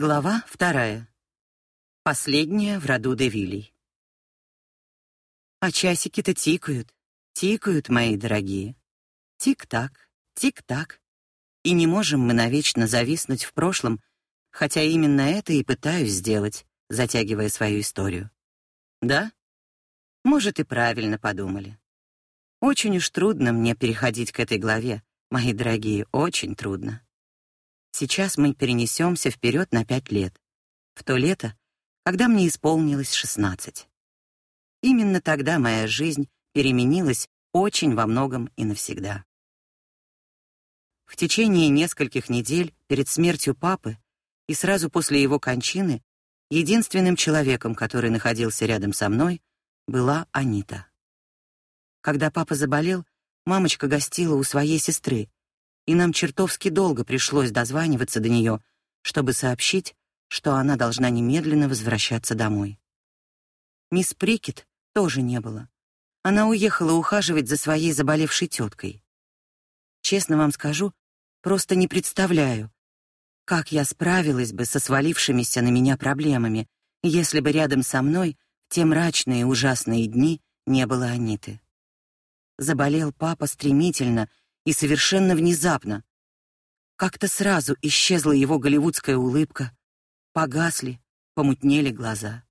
Глава вторая. Последняя в роду Девилей. А часики-то тикают, тикают, мои дорогие. Тик-так, тик-так. И не можем мы навечно зависнуть в прошлом, хотя именно это и пытаюсь сделать, затягивая свою историю. Да? Может, и правильно подумали. Очень уж трудно мне переходить к этой главе, мои дорогие, очень трудно. Сейчас мы перенесемся вперед на пять лет, в то лето, когда мне исполнилось шестнадцать. Именно тогда моя жизнь переменилась очень во многом и навсегда. В течение нескольких недель перед смертью папы и сразу после его кончины единственным человеком, который находился рядом со мной, была Анита. Когда папа заболел, мамочка гостила у своей сестры, и нам чертовски долго пришлось дозваниваться до нее, чтобы сообщить, что она должна немедленно возвращаться домой. Мисс Прикет тоже не было. Она уехала ухаживать за своей заболевшей теткой. Честно вам скажу, просто не представляю, как я справилась бы со свалившимися на меня проблемами, если бы рядом со мной в те мрачные ужасные дни не было Аниты. Заболел папа стремительно и совершенно внезапно. Как-то сразу исчезла его голливудская улыбка, погасли, помутнели глаза.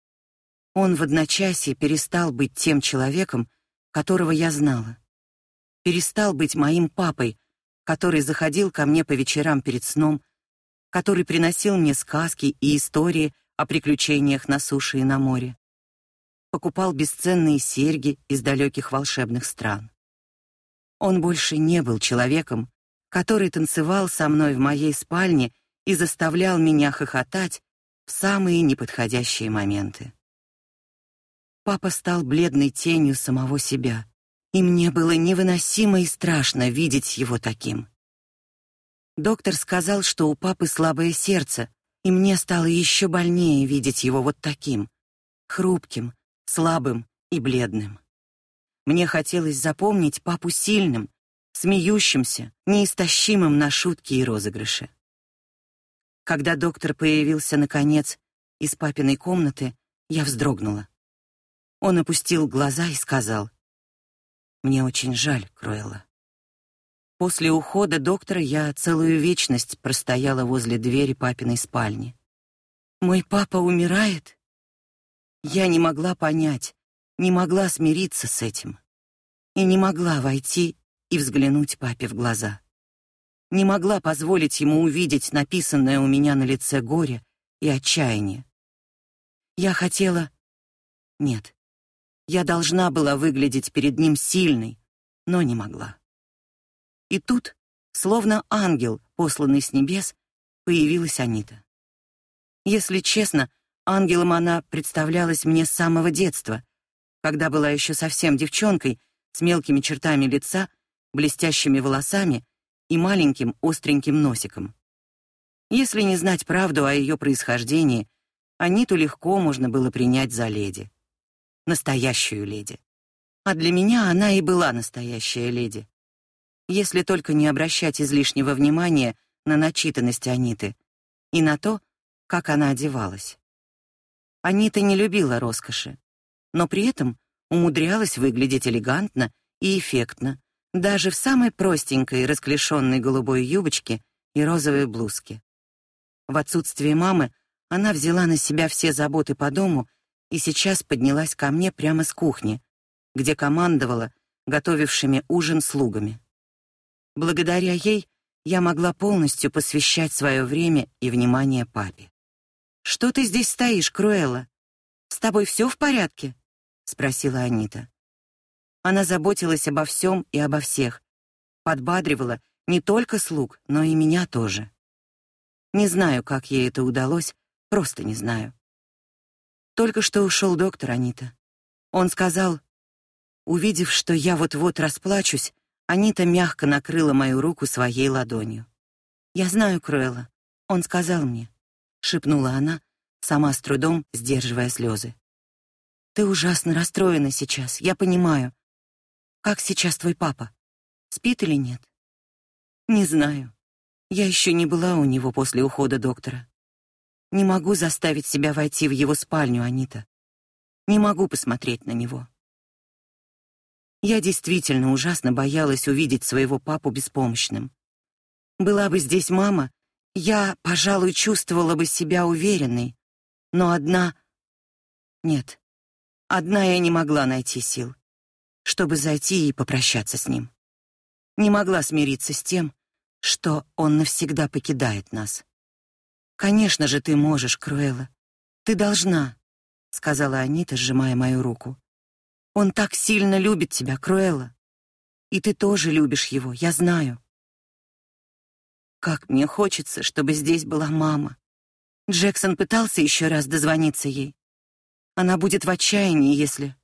Он в одночасье перестал быть тем человеком, которого я знала. Перестал быть моим папой, который заходил ко мне по вечерам перед сном, который приносил мне сказки и истории о приключениях на суше и на море. Покупал бесценные серьги из далеких волшебных стран. Он больше не был человеком, который танцевал со мной в моей спальне и заставлял меня хохотать в самые неподходящие моменты. Папа стал бледной тенью самого себя, и мне было невыносимо и страшно видеть его таким. Доктор сказал, что у папы слабое сердце, и мне стало еще больнее видеть его вот таким, хрупким, слабым и бледным. Мне хотелось запомнить папу сильным, смеющимся, неистощимым на шутки и розыгрыши. Когда доктор появился наконец из папиной комнаты, я вздрогнула. Он опустил глаза и сказал: "Мне очень жаль, Кроэла". После ухода доктора я целую вечность простояла возле двери папиной спальни. Мой папа умирает? Я не могла понять, не могла смириться с этим. И не могла войти и взглянуть папе в глаза. Не могла позволить ему увидеть написанное у меня на лице горе и отчаяние. Я хотела... Нет. Я должна была выглядеть перед ним сильной, но не могла. И тут, словно ангел, посланный с небес, появилась Анита. Если честно, ангелом она представлялась мне с самого детства, когда была еще совсем девчонкой, с мелкими чертами лица, блестящими волосами и маленьким остреньким носиком. Если не знать правду о ее происхождении, Аниту легко можно было принять за леди. Настоящую леди. А для меня она и была настоящая леди. Если только не обращать излишнего внимания на начитанность Аниты и на то, как она одевалась. Анита не любила роскоши но при этом умудрялась выглядеть элегантно и эффектно, даже в самой простенькой расклешенной голубой юбочке и розовой блузке. В отсутствие мамы она взяла на себя все заботы по дому и сейчас поднялась ко мне прямо с кухни, где командовала готовившими ужин слугами. Благодаря ей я могла полностью посвящать свое время и внимание папе. Что ты здесь стоишь, Круэлла? С тобой все в порядке? спросила Анита. Она заботилась обо всем и обо всех, подбадривала не только слуг, но и меня тоже. Не знаю, как ей это удалось, просто не знаю. Только что ушел доктор Анита. Он сказал, увидев, что я вот-вот расплачусь, Анита мягко накрыла мою руку своей ладонью. Я знаю Круэлла. Он сказал мне, шипнула она, сама с трудом сдерживая слезы. Ты ужасно расстроена сейчас, я понимаю. Как сейчас твой папа? Спит или нет? Не знаю. Я еще не была у него после ухода доктора. Не могу заставить себя войти в его спальню, Анита. Не могу посмотреть на него. Я действительно ужасно боялась увидеть своего папу беспомощным. Была бы здесь мама, я, пожалуй, чувствовала бы себя уверенной, но одна Нет. Одна я не могла найти сил, чтобы зайти и попрощаться с ним. Не могла смириться с тем, что он навсегда покидает нас. Конечно же, ты можешь, Круэлла. Ты должна, сказала Анита, сжимая мою руку. Он так сильно любит тебя, Круэлла. И ты тоже любишь его, я знаю. Как мне хочется, чтобы здесь была мама. Джексон пытался еще раз дозвониться ей. Она будет в отчаянии, если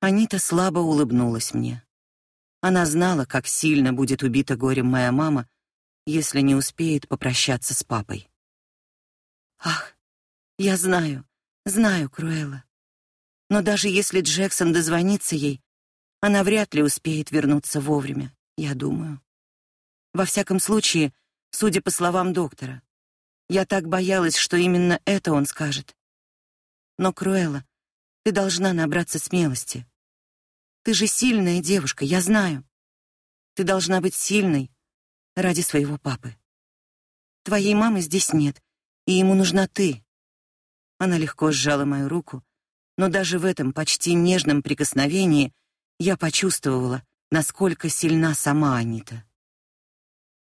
Анита слабо улыбнулась мне. Она знала, как сильно будет убита горем моя мама, если не успеет попрощаться с папой. Ах, я знаю, знаю, Круэлла. Но даже если Джексон дозвонится ей, она вряд ли успеет вернуться вовремя, я думаю. Во всяком случае, судя по словам доктора. Я так боялась, что именно это он скажет. Но, Круэлла, ты должна набраться смелости. Ты же сильная девушка, я знаю. Ты должна быть сильной ради своего папы. Твоей мамы здесь нет, и ему нужна ты. Она легко сжала мою руку, но даже в этом почти нежном прикосновении я почувствовала, насколько сильна сама Анита.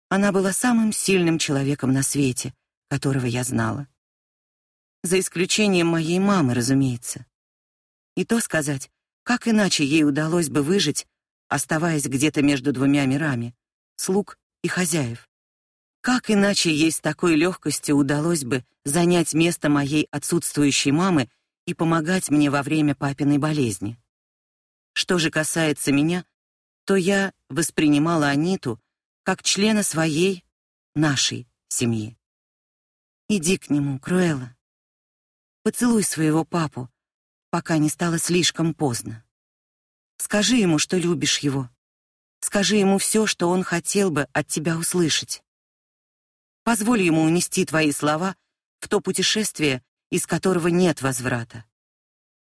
Она была самым сильным человеком на свете, которого я знала. За исключением моей мамы, разумеется. И то сказать, как иначе ей удалось бы выжить, оставаясь где-то между двумя мирами, слуг и хозяев. Как иначе ей с такой легкостью удалось бы занять место моей отсутствующей мамы и помогать мне во время папиной болезни? Что же касается меня, то я воспринимала Аниту как члена своей, нашей семьи. Иди к нему, Круэлла. Поцелуй своего папу, пока не стало слишком поздно. Скажи ему, что любишь его. Скажи ему все, что он хотел бы от тебя услышать. Позволь ему унести твои слова в то путешествие, из которого нет возврата.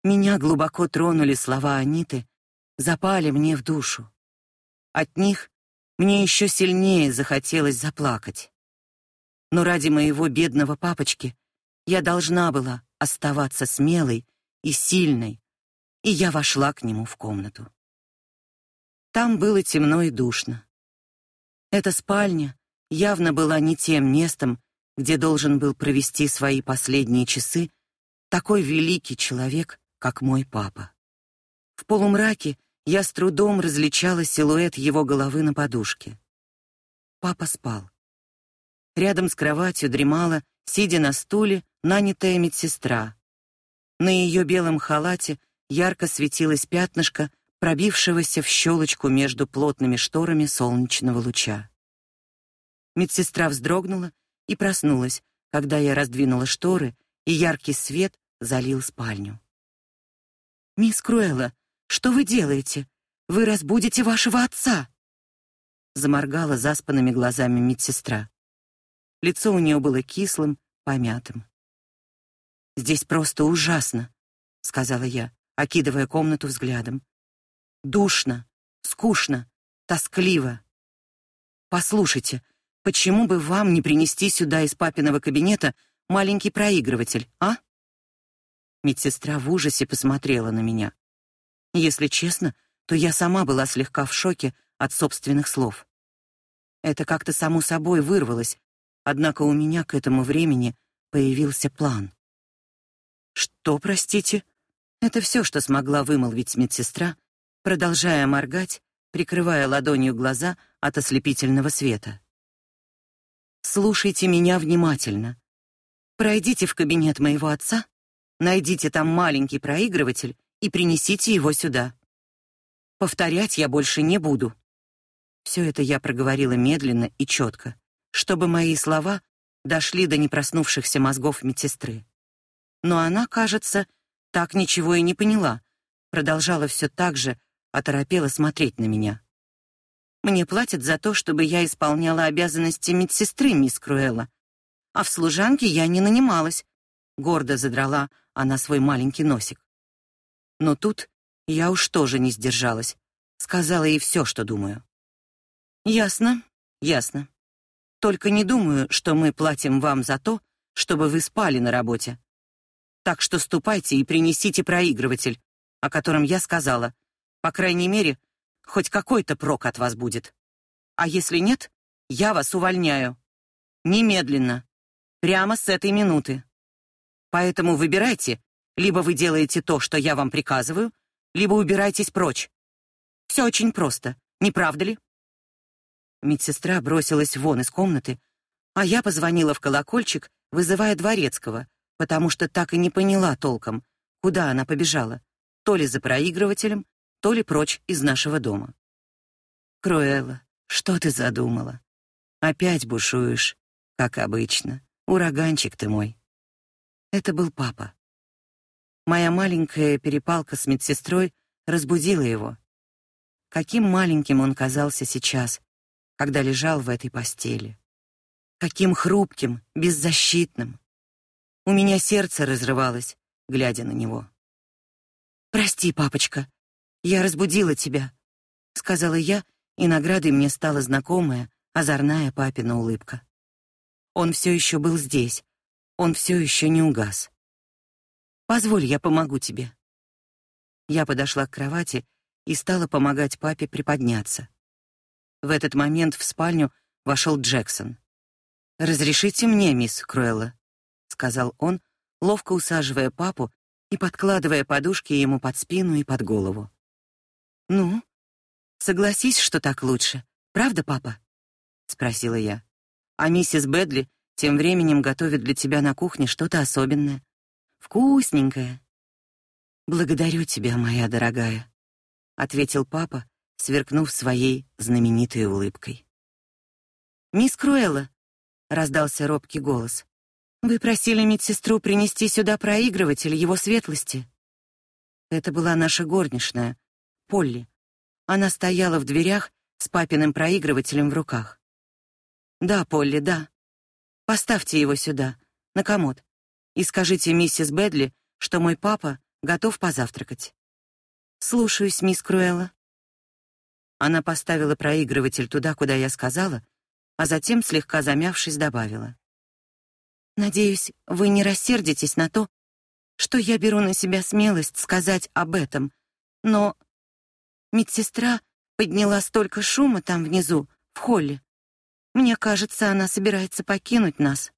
Меня глубоко тронули слова Аниты, запали мне в душу. От них мне еще сильнее захотелось заплакать. Но ради моего бедного папочки я должна была оставаться смелой и сильной, и я вошла к нему в комнату. Там было темно и душно. Эта спальня явно была не тем местом, где должен был провести свои последние часы такой великий человек, как мой папа. В полумраке я с трудом различала силуэт его головы на подушке. Папа спал. Рядом с кроватью дремала, сидя на стуле, нанятая медсестра. На ее белом халате ярко светилось пятнышко пробившегося в щелочку между плотными шторами солнечного луча. Медсестра вздрогнула и проснулась, когда я раздвинула шторы, и яркий свет залил спальню. «Мисс Круэлла, что вы делаете? Вы разбудите вашего отца!» Заморгала заспанными глазами медсестра. Лицо у нее было кислым, помятым. «Здесь просто ужасно», — сказала я, окидывая комнату взглядом. «Душно, скучно, тоскливо. Послушайте, Почему бы вам не принести сюда из папиного кабинета маленький проигрыватель, а? Медсестра в ужасе посмотрела на меня. Если честно, то я сама была слегка в шоке от собственных слов. Это как-то само собой вырвалось, однако у меня к этому времени появился план. Что, простите? Это все, что смогла вымолвить медсестра, продолжая моргать, прикрывая ладонью глаза от ослепительного света. Слушайте меня внимательно. Пройдите в кабинет моего отца, найдите там маленький проигрыватель и принесите его сюда. Повторять я больше не буду. Все это я проговорила медленно и четко, чтобы мои слова дошли до непроснувшихся мозгов медсестры. Но она, кажется, так ничего и не поняла, продолжала все так же оторопела смотреть на меня. Мне платят за то, чтобы я исполняла обязанности медсестры, мисс Круэлла. а в служанке я не нанималась. Гордо задрала она свой маленький носик. Но тут я уж тоже не сдержалась. Сказала ей все, что думаю. Ясно, ясно. Только не думаю, что мы платим вам за то, чтобы вы спали на работе. Так что ступайте и принесите проигрыватель, о котором я сказала. По крайней мере, хоть какой-то прок от вас будет. А если нет, я вас увольняю. Немедленно. Прямо с этой минуты. Поэтому выбирайте, либо вы делаете то, что я вам приказываю, либо убирайтесь прочь. Все очень просто, не правда ли? Медсестра бросилась вон из комнаты, а я позвонила в колокольчик, вызывая дворецкого, потому что так и не поняла толком, куда она побежала, то ли за проигрывателем, то ли прочь из нашего дома. Круэлла, что ты задумала? Опять бушуешь, как обычно. Ураганчик ты мой. Это был папа. Моя маленькая перепалка с медсестрой разбудила его. Каким маленьким он казался сейчас, когда лежал в этой постели. Каким хрупким, беззащитным. У меня сердце разрывалось, глядя на него. Прости, папочка, я разбудила тебя, сказала я, и наградой мне стала знакомая, озорная папина улыбка. Он все еще был здесь. Он все еще не угас. Позволь, я помогу тебе. Я подошла к кровати и стала помогать папе приподняться. В этот момент в спальню вошел Джексон. «Разрешите мне, мисс Круэлла», — сказал он, ловко усаживая папу и подкладывая подушки ему под спину и под голову. «Ну, согласись, что так лучше, правда, папа?» — спросила я. «А миссис Бэдли тем временем готовит для тебя на кухне что-то особенное. Вкусненькое». «Благодарю тебя, моя дорогая», — ответил папа, сверкнув своей знаменитой улыбкой. «Мисс Круэлла», — раздался робкий голос, — «вы просили медсестру принести сюда проигрыватель его светлости». Это была наша горничная, Полли. Она стояла в дверях с папиным проигрывателем в руках. «Да, Полли, да. Поставьте его сюда, на комод, и скажите миссис Бэдли, что мой папа готов позавтракать». «Слушаюсь, мисс Круэлла». Она поставила проигрыватель туда, куда я сказала, а затем, слегка замявшись, добавила. «Надеюсь, вы не рассердитесь на то, что я беру на себя смелость сказать об этом, но медсестра подняла столько шума там внизу, в холле. Мне кажется, она собирается покинуть нас».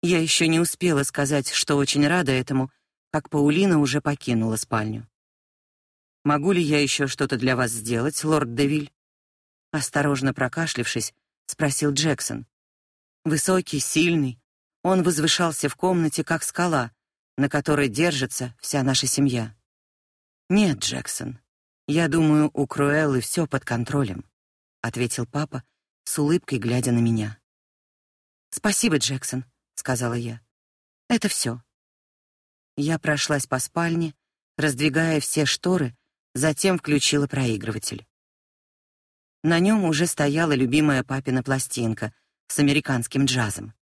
Я еще не успела сказать, что очень рада этому, как Паулина уже покинула спальню. Могу ли я еще что-то для вас сделать, лорд Девиль? Осторожно прокашлявшись, спросил Джексон. Высокий, сильный, он возвышался в комнате как скала, на которой держится вся наша семья. Нет, Джексон. Я думаю, у Круэллы все под контролем, ответил папа с улыбкой глядя на меня. Спасибо, Джексон, сказала я. Это все. Я прошлась по спальне, раздвигая все шторы затем включила проигрыватель. На нем уже стояла любимая папина пластинка с американским джазом.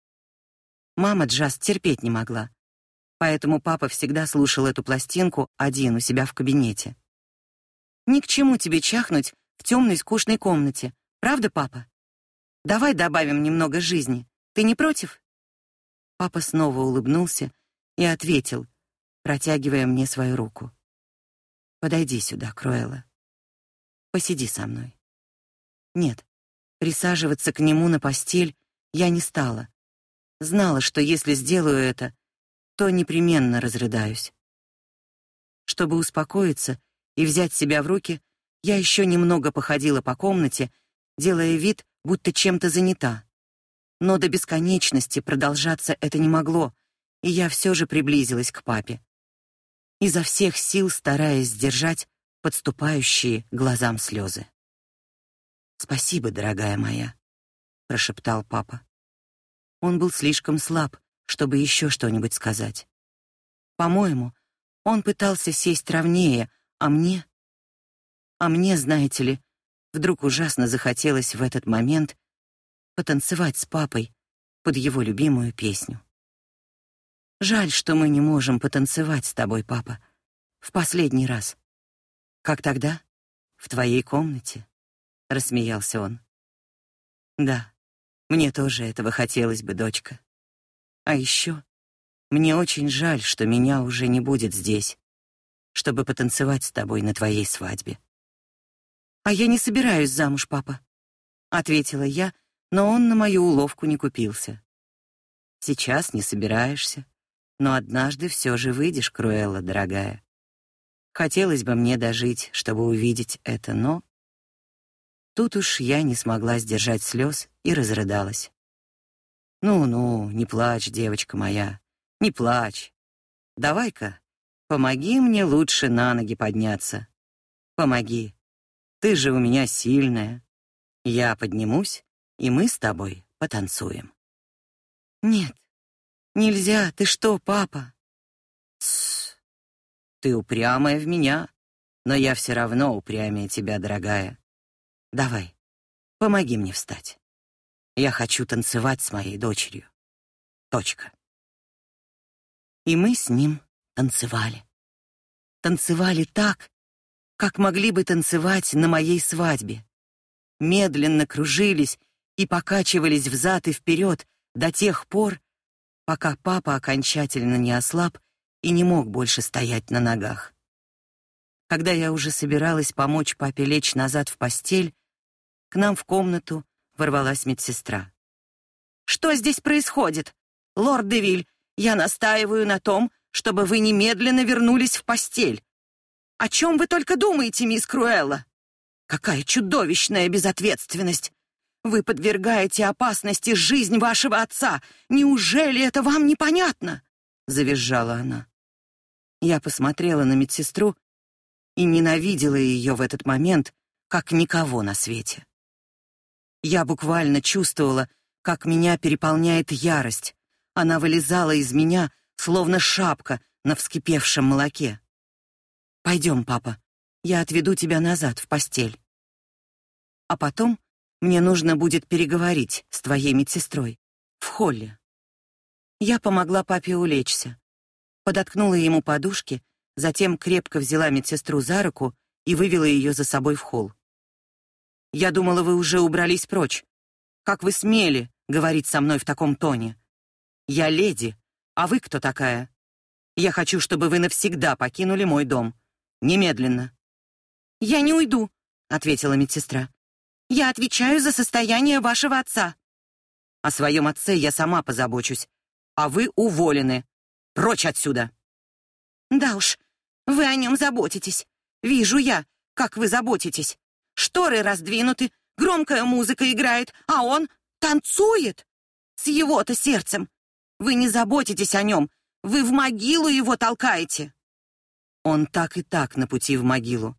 Мама джаз терпеть не могла, поэтому папа всегда слушал эту пластинку один у себя в кабинете. Ни к чему тебе чахнуть в темной скучной комнате, правда, папа? Давай добавим немного жизни. Ты не против? Папа снова улыбнулся и ответил, протягивая мне свою руку. Подойди сюда, Круэлла. Посиди со мной. Нет, присаживаться к нему на постель я не стала. Знала, что если сделаю это, то непременно разрыдаюсь. Чтобы успокоиться и взять себя в руки, я еще немного походила по комнате, делая вид, будто чем-то занята. Но до бесконечности продолжаться это не могло, и я все же приблизилась к папе изо всех сил стараясь сдержать подступающие глазам слезы. «Спасибо, дорогая моя», — прошептал папа. Он был слишком слаб, чтобы еще что-нибудь сказать. По-моему, он пытался сесть ровнее, а мне... А мне, знаете ли, вдруг ужасно захотелось в этот момент потанцевать с папой, под его любимую песню. Жаль, что мы не можем потанцевать с тобой, папа, в последний раз. Как тогда? В твоей комнате? рассмеялся он. Да. Мне тоже этого хотелось бы, дочка. А еще мне очень жаль, что меня уже не будет здесь, чтобы потанцевать с тобой на твоей свадьбе. А я не собираюсь замуж, папа, ответила я, но он на мою уловку не купился. Сейчас не собираешься, но однажды все же выйдешь, Круэлла, дорогая. Хотелось бы мне дожить, чтобы увидеть это, но тут уж я не смогла сдержать слез и разрыдалась. Ну-ну, не плачь, девочка моя. Не плачь. Давай-ка, помоги мне лучше на ноги подняться. Помоги. Ты же у меня сильная. Я поднимусь, и мы с тобой потанцуем. Нет. Нельзя. Ты что, папа? Тс. Ты упрямая в меня, но я все равно упрямее тебя, дорогая. Давай. Помоги мне встать. Я хочу танцевать с моей дочерью. Точка. И мы с ним танцевали. Танцевали так, как могли бы танцевать на моей свадьбе. Медленно кружились и покачивались взад и вперед до тех пор, пока папа окончательно не ослаб и не мог больше стоять на ногах. Когда я уже собиралась помочь папе лечь назад в постель, к нам в комнату ворвалась медсестра. Что здесь происходит? Лорд Девиль, я настаиваю на том, чтобы вы немедленно вернулись в постель. О чем вы только думаете, мисс Круэлла? Какая чудовищная безответственность! Вы подвергаете опасности жизнь вашего отца. Неужели это вам непонятно? завизжала она. Я посмотрела на медсестру и ненавидела ее в этот момент, как никого на свете. Я буквально чувствовала, как меня переполняет ярость, она вылезала из меня, словно шапка на вскипевшем молоке. Пойдем, папа. Я отведу тебя назад в постель. А потом мне нужно будет переговорить с твоей медсестрой в холле. Я помогла папе улечься, подоткнула ему подушки, затем крепко взяла медсестру за руку и вывела ее за собой в холл. Я думала, вы уже убрались прочь. Как вы смели говорить со мной в таком тоне? Я леди, а вы кто такая? Я хочу, чтобы вы навсегда покинули мой дом. Немедленно. Я не уйду, ответила медсестра. Я отвечаю за состояние вашего отца. О своем отце я сама позабочусь, а вы уволены. Прочь отсюда. Да уж, вы о нем заботитесь. Вижу я, как вы заботитесь. Шторы раздвинуты, громкая музыка играет, а он танцует с его-то сердцем. Вы не заботитесь о нем, вы в могилу его толкаете. Он так и так на пути в могилу.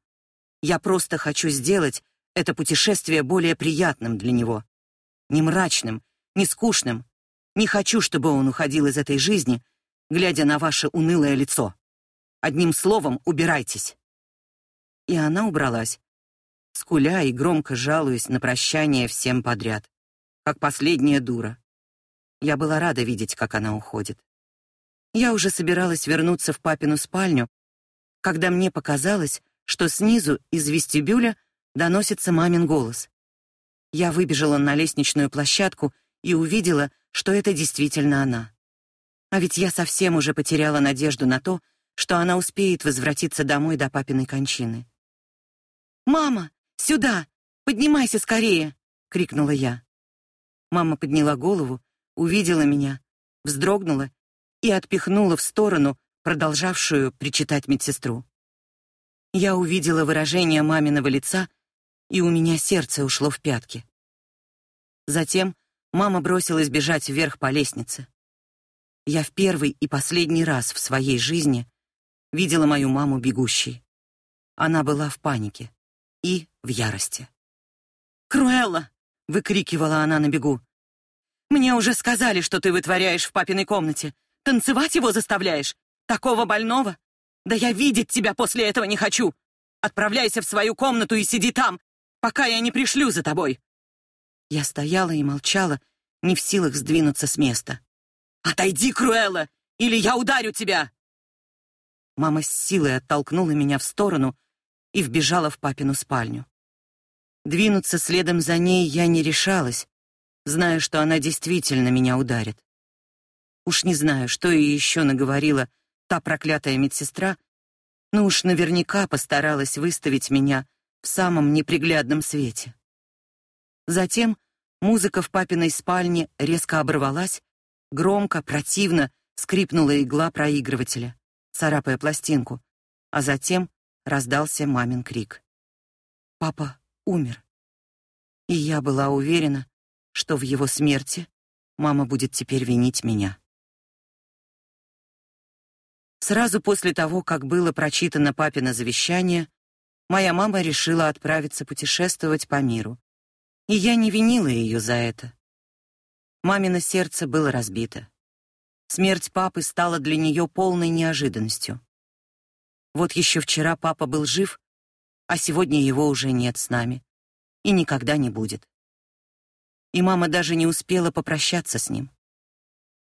Я просто хочу сделать это путешествие более приятным для него. Не мрачным, не скучным. Не хочу, чтобы он уходил из этой жизни, глядя на ваше унылое лицо. Одним словом, убирайтесь. И она убралась, скуля и громко жалуясь на прощание всем подряд, как последняя дура. Я была рада видеть, как она уходит. Я уже собиралась вернуться в папину спальню, когда мне показалось, что снизу из вестибюля доносится мамин голос. Я выбежала на лестничную площадку и увидела, что это действительно она. А ведь я совсем уже потеряла надежду на то, что она успеет возвратиться домой до папиной кончины. «Мама, сюда! Поднимайся скорее!» — крикнула я. Мама подняла голову увидела меня, вздрогнула и отпихнула в сторону продолжавшую причитать медсестру. Я увидела выражение маминого лица, и у меня сердце ушло в пятки. Затем мама бросилась бежать вверх по лестнице. Я в первый и последний раз в своей жизни видела мою маму бегущей. Она была в панике и в ярости. «Круэлла!» — выкрикивала она на бегу. Мне уже сказали, что ты вытворяешь в папиной комнате. Танцевать его заставляешь? Такого больного? Да я видеть тебя после этого не хочу. Отправляйся в свою комнату и сиди там, пока я не пришлю за тобой. Я стояла и молчала, не в силах сдвинуться с места. «Отойди, Круэлла, или я ударю тебя!» Мама с силой оттолкнула меня в сторону и вбежала в папину спальню. Двинуться следом за ней я не решалась, зная, что она действительно меня ударит. Уж не знаю, что ей еще наговорила та проклятая медсестра, но уж наверняка постаралась выставить меня в самом неприглядном свете. Затем музыка в папиной спальне резко оборвалась, громко, противно скрипнула игла проигрывателя, царапая пластинку, а затем раздался мамин крик. Папа умер. И я была уверена, что в его смерти мама будет теперь винить меня. Сразу после того, как было прочитано папино завещание, моя мама решила отправиться путешествовать по миру. И я не винила ее за это. Мамино сердце было разбито. Смерть папы стала для нее полной неожиданностью. Вот еще вчера папа был жив, а сегодня его уже нет с нами и никогда не будет. И мама даже не успела попрощаться с ним.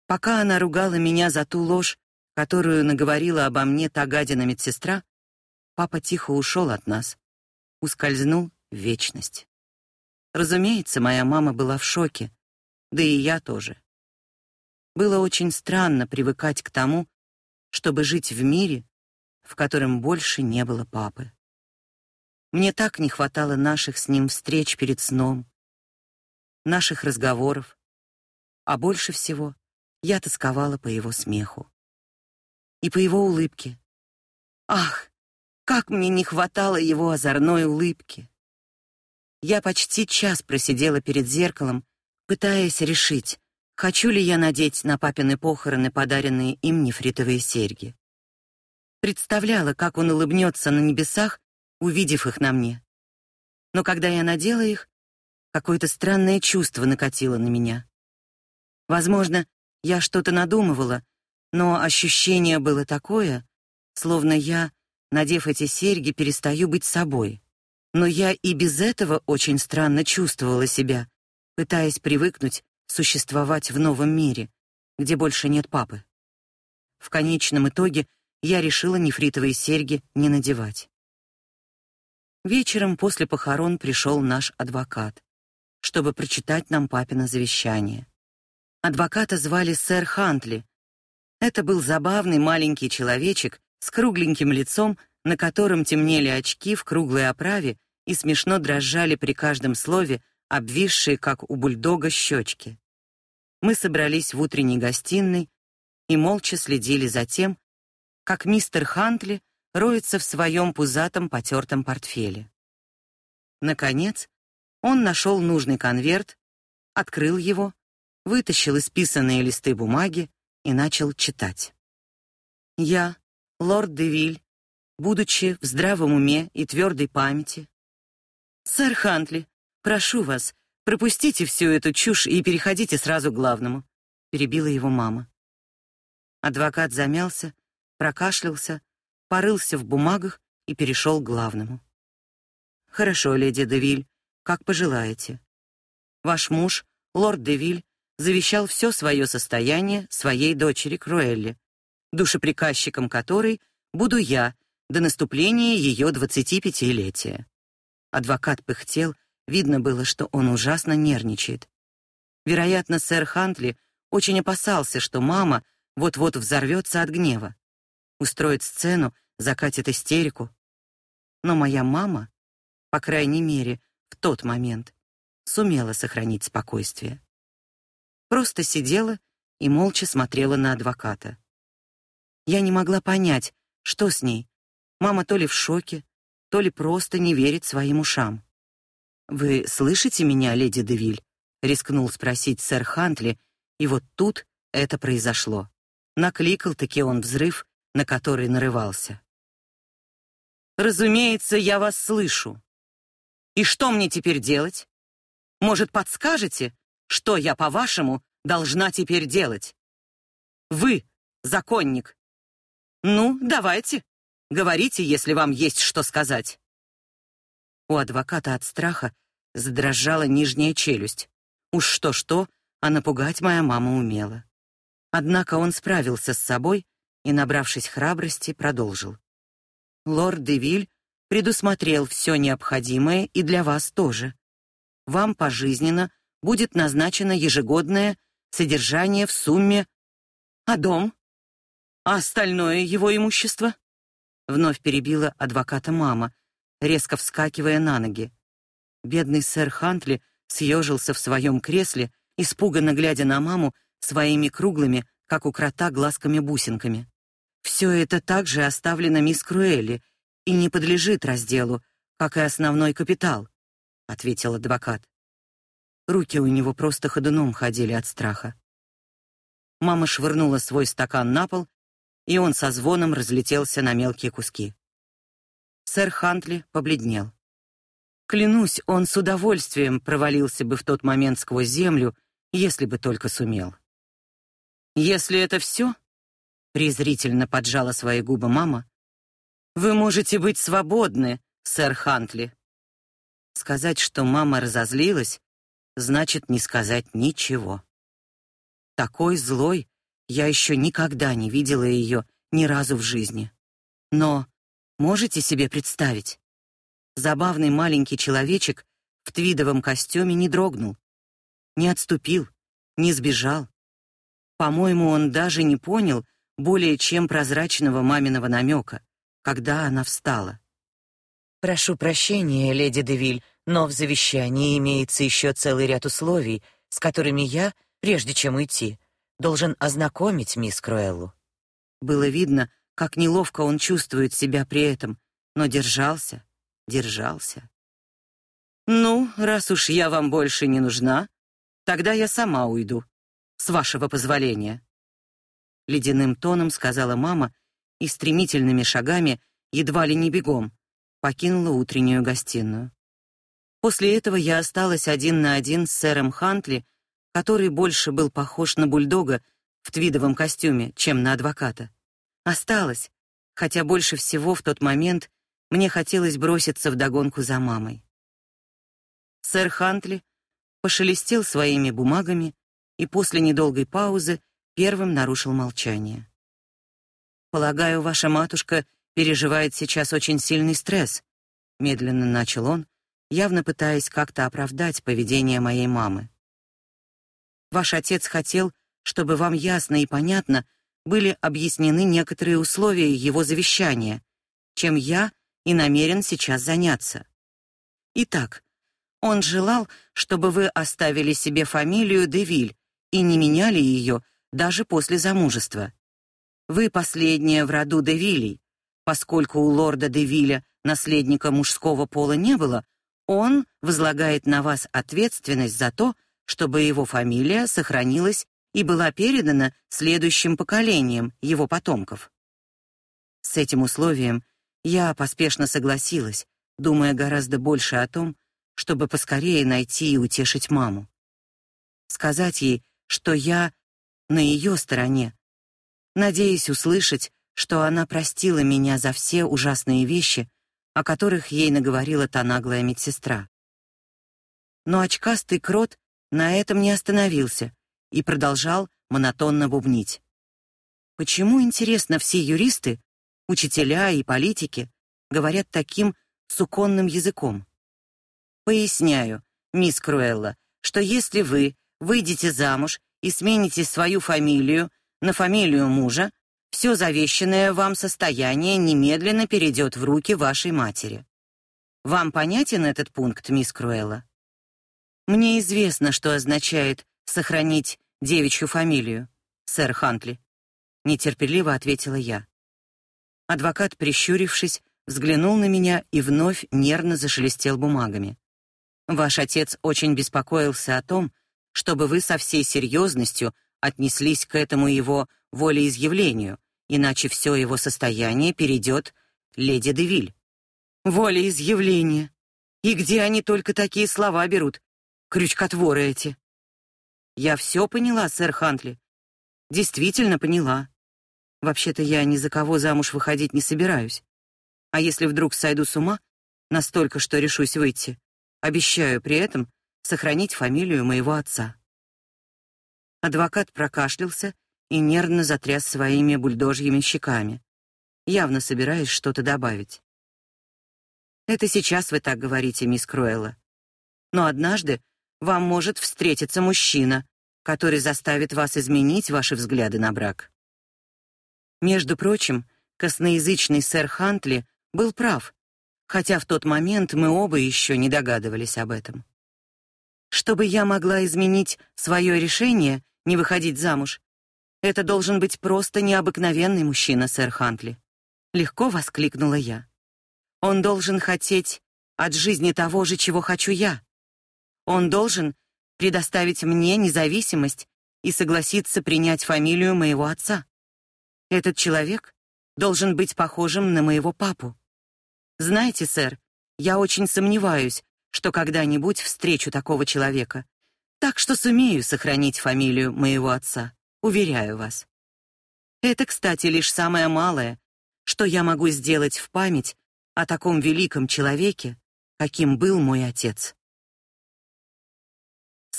Пока она ругала меня за ту ложь, которую наговорила обо мне та гадина медсестра, папа тихо ушел от нас, ускользнул в вечность. Разумеется, моя мама была в шоке, да и я тоже. Было очень странно привыкать к тому, чтобы жить в мире, в котором больше не было папы. Мне так не хватало наших с ним встреч перед сном, наших разговоров, а больше всего я тосковала по его смеху и по его улыбке. Ах, как мне не хватало его озорной улыбки. Я почти час просидела перед зеркалом, пытаясь решить, хочу ли я надеть на папины похороны подаренные им нефритовые серьги. Представляла, как он улыбнется на небесах увидев их на мне. Но когда я надела их, какое-то странное чувство накатило на меня. Возможно, я что-то надумывала, но ощущение было такое, словно я, надев эти серьги, перестаю быть собой. Но я и без этого очень странно чувствовала себя, пытаясь привыкнуть существовать в новом мире, где больше нет папы. В конечном итоге я решила нефритовые серьги не надевать. Вечером после похорон пришел наш адвокат, чтобы прочитать нам папино завещание. Адвоката звали сэр Хантли. Это был забавный маленький человечек с кругленьким лицом, на котором темнели очки в круглой оправе и смешно дрожали при каждом слове обвисшие, как у бульдога, щечки. Мы собрались в утренней гостиной и молча следили за тем, как мистер Хантли роется в своем пузатом потертом портфеле. Наконец, он нашел нужный конверт, открыл его, вытащил исписанные листы бумаги и начал читать. Я, лорд Девиль, будучи в здравом уме и твердой памяти, сэр Хантли, прошу вас, пропустите всю эту чушь и переходите сразу к главному, перебила его мама. Адвокат замялся, прокашлялся, порылся в бумагах и перешел к главному. Хорошо, леди Девиль, как пожелаете. Ваш муж, лорд Девиль, завещал все свое состояние своей дочери Круэлле, душеприказчиком которой буду я до наступления ее двадцатипятилетия. Адвокат пыхтел, видно было, что он ужасно нервничает. Вероятно, сэр Хантли очень опасался, что мама вот-вот взорвется от гнева устроит сцену, закатит истерику. Но моя мама, по крайней мере, в тот момент, сумела сохранить спокойствие. Просто сидела и молча смотрела на адвоката. Я не могла понять, что с ней. Мама то ли в шоке, то ли просто не верит своим ушам. Вы слышите меня, леди Девиль? рискнул спросить сэр Хантли, и вот тут это произошло. Накликал таки он взрыв на который нарывался. Разумеется, я вас слышу. И что мне теперь делать? Может, подскажете, что я, по-вашему, должна теперь делать? Вы, законник. Ну, давайте. Говорите, если вам есть что сказать. У адвоката от страха задрожала нижняя челюсть. Уж что-что, а напугать моя мама умела. Однако он справился с собой и, набравшись храбрости, продолжил. Лорд Девиль предусмотрел все необходимое и для вас тоже. Вам пожизненно будет назначено ежегодное содержание в сумме а дом? А остальное его имущество? Вновь перебила адвоката мама, резко вскакивая на ноги. Бедный сэр Хантли съежился в своем кресле, испуганно глядя на маму своими круглыми, как у крота, глазками-бусинками. Все это также оставлено мисс Круэлли и не подлежит разделу, как и основной капитал, ответил адвокат. Руки у него просто ходуном ходили от страха. Мама швырнула свой стакан на пол, и он со звоном разлетелся на мелкие куски. Сэр Хантли побледнел. Клянусь, он с удовольствием провалился бы в тот момент сквозь землю, если бы только сумел. Если это все, презрительно поджала свои губы мама, вы можете быть свободны, сэр Хантли. Сказать, что мама разозлилась, значит не сказать ничего. Такой злой я еще никогда не видела ее ни разу в жизни. Но можете себе представить? Забавный маленький человечек в твидовом костюме не дрогнул, не отступил, не сбежал. По-моему, он даже не понял более чем прозрачного маминого намека, когда она встала. Прошу прощения, леди Девиль, но в завещании имеется еще целый ряд условий, с которыми я прежде чем уйти, должен ознакомить мисс Круэллу. Было видно, как неловко он чувствует себя при этом, но держался, держался. Ну, раз уж я вам больше не нужна, тогда я сама уйду, с вашего позволения. Ледяным тоном сказала мама и стремительными шагами, едва ли не бегом, покинула утреннюю гостиную. После этого я осталась один на один с сэром Хантли который больше был похож на бульдога в твидовом костюме, чем на адвоката. Осталось, хотя больше всего в тот момент мне хотелось броситься в догонку за мамой. Сэр Хантли пошелестел своими бумагами и после недолгой паузы первым нарушил молчание. Полагаю, ваша матушка переживает сейчас очень сильный стресс, медленно начал он, явно пытаясь как-то оправдать поведение моей мамы. Ваш отец хотел, чтобы вам ясно и понятно были объяснены некоторые условия его завещания, чем я и намерен сейчас заняться. Итак, он желал, чтобы вы оставили себе фамилию Девиль и не меняли ее даже после замужества. Вы последняя в роду Девилей. Поскольку у лорда Девиля наследника мужского пола не было, он возлагает на вас ответственность за то, чтобы его фамилия сохранилась и была передана следующим поколениям его потомков. С этим условием я поспешно согласилась, думая гораздо больше о том, чтобы поскорее найти и утешить маму. Сказать ей, что я на ее стороне, надеясь услышать, что она простила меня за все ужасные вещи, о которых ей наговорила та наглая медсестра. Но очкастый крот на этом не остановился и продолжал монотонно бубнить. Почему, интересно, все юристы, учителя и политики говорят таким суконным языком? Поясняю, мисс Круэлла, что если вы выйдете замуж и смените свою фамилию на фамилию мужа, все завещанное вам состояние немедленно перейдет в руки вашей матери. Вам понятен этот пункт, мисс Круэлла? Мне известно, что означает сохранить девичью фамилию, сэр Хантли, нетерпеливо ответила я. Адвокат, прищурившись, взглянул на меня и вновь нервно зашелестел бумагами. Ваш отец очень беспокоился о том, чтобы вы со всей серьезностью отнеслись к этому его волеизъявлению, иначе все его состояние перейдет леди Девиль. Волеизъявление. И где они только такие слова берут, крючкотворы эти. Я все поняла, сэр Хантли. Действительно поняла. Вообще-то я ни за кого замуж выходить не собираюсь. А если вдруг сойду с ума, настолько, что решусь выйти, обещаю при этом сохранить фамилию моего отца. Адвокат прокашлялся и нервно затряс своими бульдожьими щеками, явно собираясь что-то добавить. Это сейчас вы так говорите, мисс Круэлла. Но однажды вам может встретиться мужчина, который заставит вас изменить ваши взгляды на брак. Между прочим, косноязычный сэр Хантли был прав, хотя в тот момент мы оба еще не догадывались об этом. Чтобы я могла изменить свое решение не выходить замуж, это должен быть просто необыкновенный мужчина, сэр Хантли, легко воскликнула я. Он должен хотеть от жизни того же, чего хочу я. Он должен предоставить мне независимость и согласиться принять фамилию моего отца. Этот человек должен быть похожим на моего папу. Знаете, сэр, я очень сомневаюсь, что когда-нибудь встречу такого человека. Так что сумею сохранить фамилию моего отца, уверяю вас. Это, кстати, лишь самое малое, что я могу сделать в память о таком великом человеке, каким был мой отец.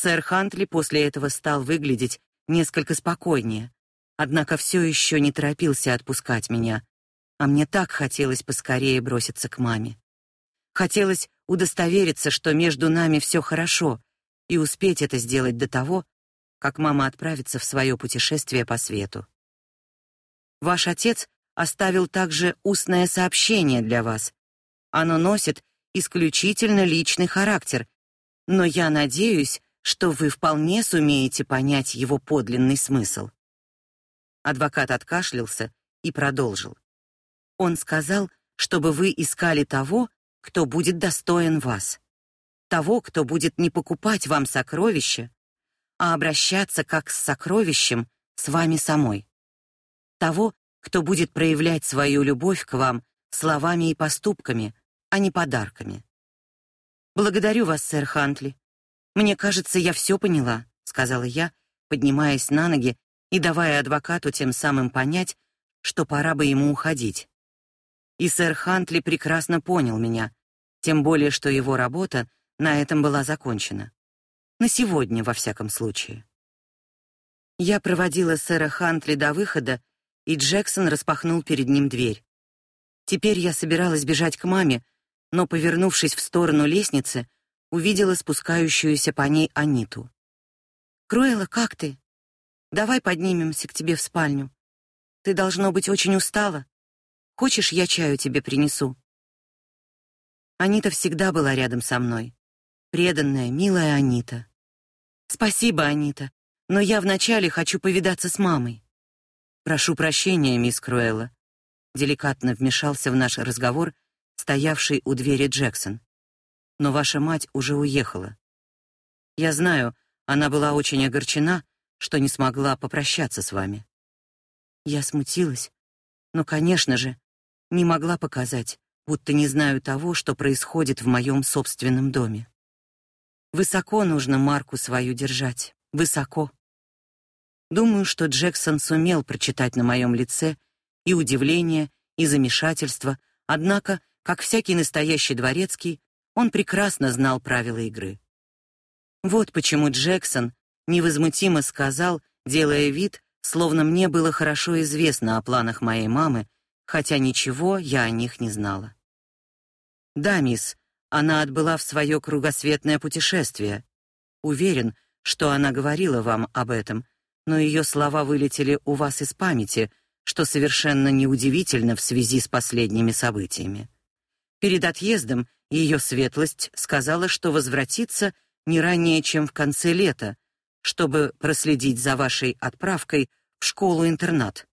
Сэр Хантли после этого стал выглядеть несколько спокойнее, однако все еще не торопился отпускать меня, а мне так хотелось поскорее броситься к маме. Хотелось удостовериться, что между нами все хорошо, и успеть это сделать до того, как мама отправится в свое путешествие по свету. Ваш отец оставил также устное сообщение для вас. Оно носит исключительно личный характер, но я надеюсь, что вы вполне сумеете понять его подлинный смысл. Адвокат откашлялся и продолжил. Он сказал, чтобы вы искали того, кто будет достоин вас. Того, кто будет не покупать вам сокровища, а обращаться как с сокровищем с вами самой. Того, кто будет проявлять свою любовь к вам словами и поступками, а не подарками. Благодарю вас, сэр Хантли. Мне кажется, я все поняла, сказала я, поднимаясь на ноги и давая адвокату тем самым понять, что пора бы ему уходить. И сэр Хантли прекрасно понял меня, тем более что его работа на этом была закончена. На сегодня во всяком случае. Я проводила сэра Хантли до выхода и Джексон распахнул перед ним дверь. Теперь я собиралась бежать к маме, но, повернувшись в сторону лестницы, увидела спускающуюся по ней Аниту. «Круэлла, как ты? Давай поднимемся к тебе в спальню. Ты, должно быть, очень устала. Хочешь, я чаю тебе принесу?» Анита всегда была рядом со мной. Преданная, милая Анита. «Спасибо, Анита, но я вначале хочу повидаться с мамой». Прошу прощения, мисс Круэлла, деликатно вмешался в наш разговор стоявший у двери Джексон. Но ваша мать уже уехала. Я знаю, она была очень огорчена, что не смогла попрощаться с вами. Я смутилась, но, конечно же, не могла показать, будто не знаю того, что происходит в моем собственном доме. Высоко нужно марку свою держать, высоко. Думаю, что Джексон сумел прочитать на моем лице и удивление, и замешательство, однако, как всякий настоящий дворецкий, он прекрасно знал правила игры. Вот почему Джексон невозмутимо сказал, делая вид, словно мне было хорошо известно о планах моей мамы, хотя ничего я о них не знала. Да, мисс, она отбыла в свое кругосветное путешествие. Уверен, что она говорила вам об этом, но ее слова вылетели у вас из памяти, что совершенно неудивительно в связи с последними событиями. Перед отъездом ее светлость сказала, что возвратится не ранее, чем в конце лета, чтобы проследить за вашей отправкой в школу-интернат.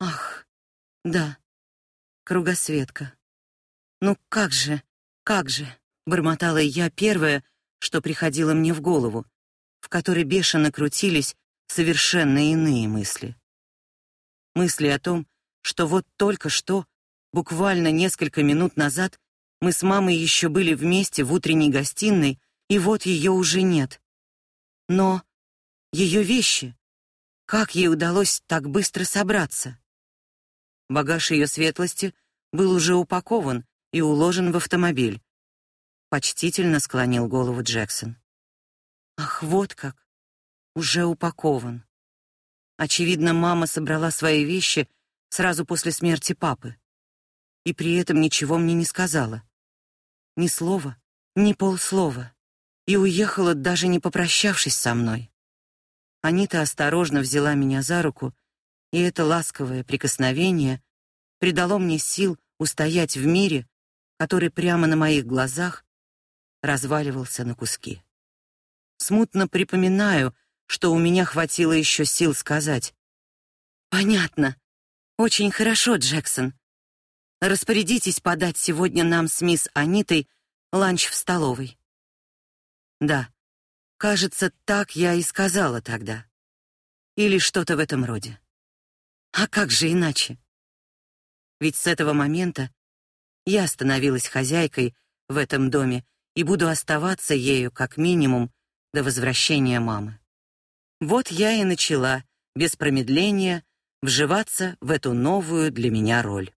Ах, да. Кругосветка. Ну как же, как же, бормотала я первое, что приходило мне в голову, в которой бешено крутились совершенно иные мысли. Мысли о том, что вот только что, буквально несколько минут назад, мы с мамой еще были вместе в утренней гостиной, и вот ее уже нет. Но ее вещи, как ей удалось так быстро собраться? Багаж ее светлости был уже упакован и уложен в автомобиль. Почтительно склонил голову Джексон. Ах, вот как. уже упакован. Очевидно, мама собрала свои вещи сразу после смерти папы. И при этом ничего мне не сказала. Ни слова, ни полслова. И уехала, даже не попрощавшись со мной. Анита осторожно взяла меня за руку, и это ласковое прикосновение придало мне сил устоять в мире, который прямо на моих глазах разваливался на куски. Смутно припоминаю, что у меня хватило еще сил сказать: "Понятно. Очень хорошо, Джексон. Распорядитесь подать сегодня нам с мисс Анитой ланч в столовой". Да. Кажется, так я и сказала тогда. Или что-то в этом роде. А как же иначе? Ведь с этого момента я становилась хозяйкой в этом доме и буду оставаться ею как минимум до возвращения мамы. Вот я и начала без промедления вживаться в эту новую для меня роль.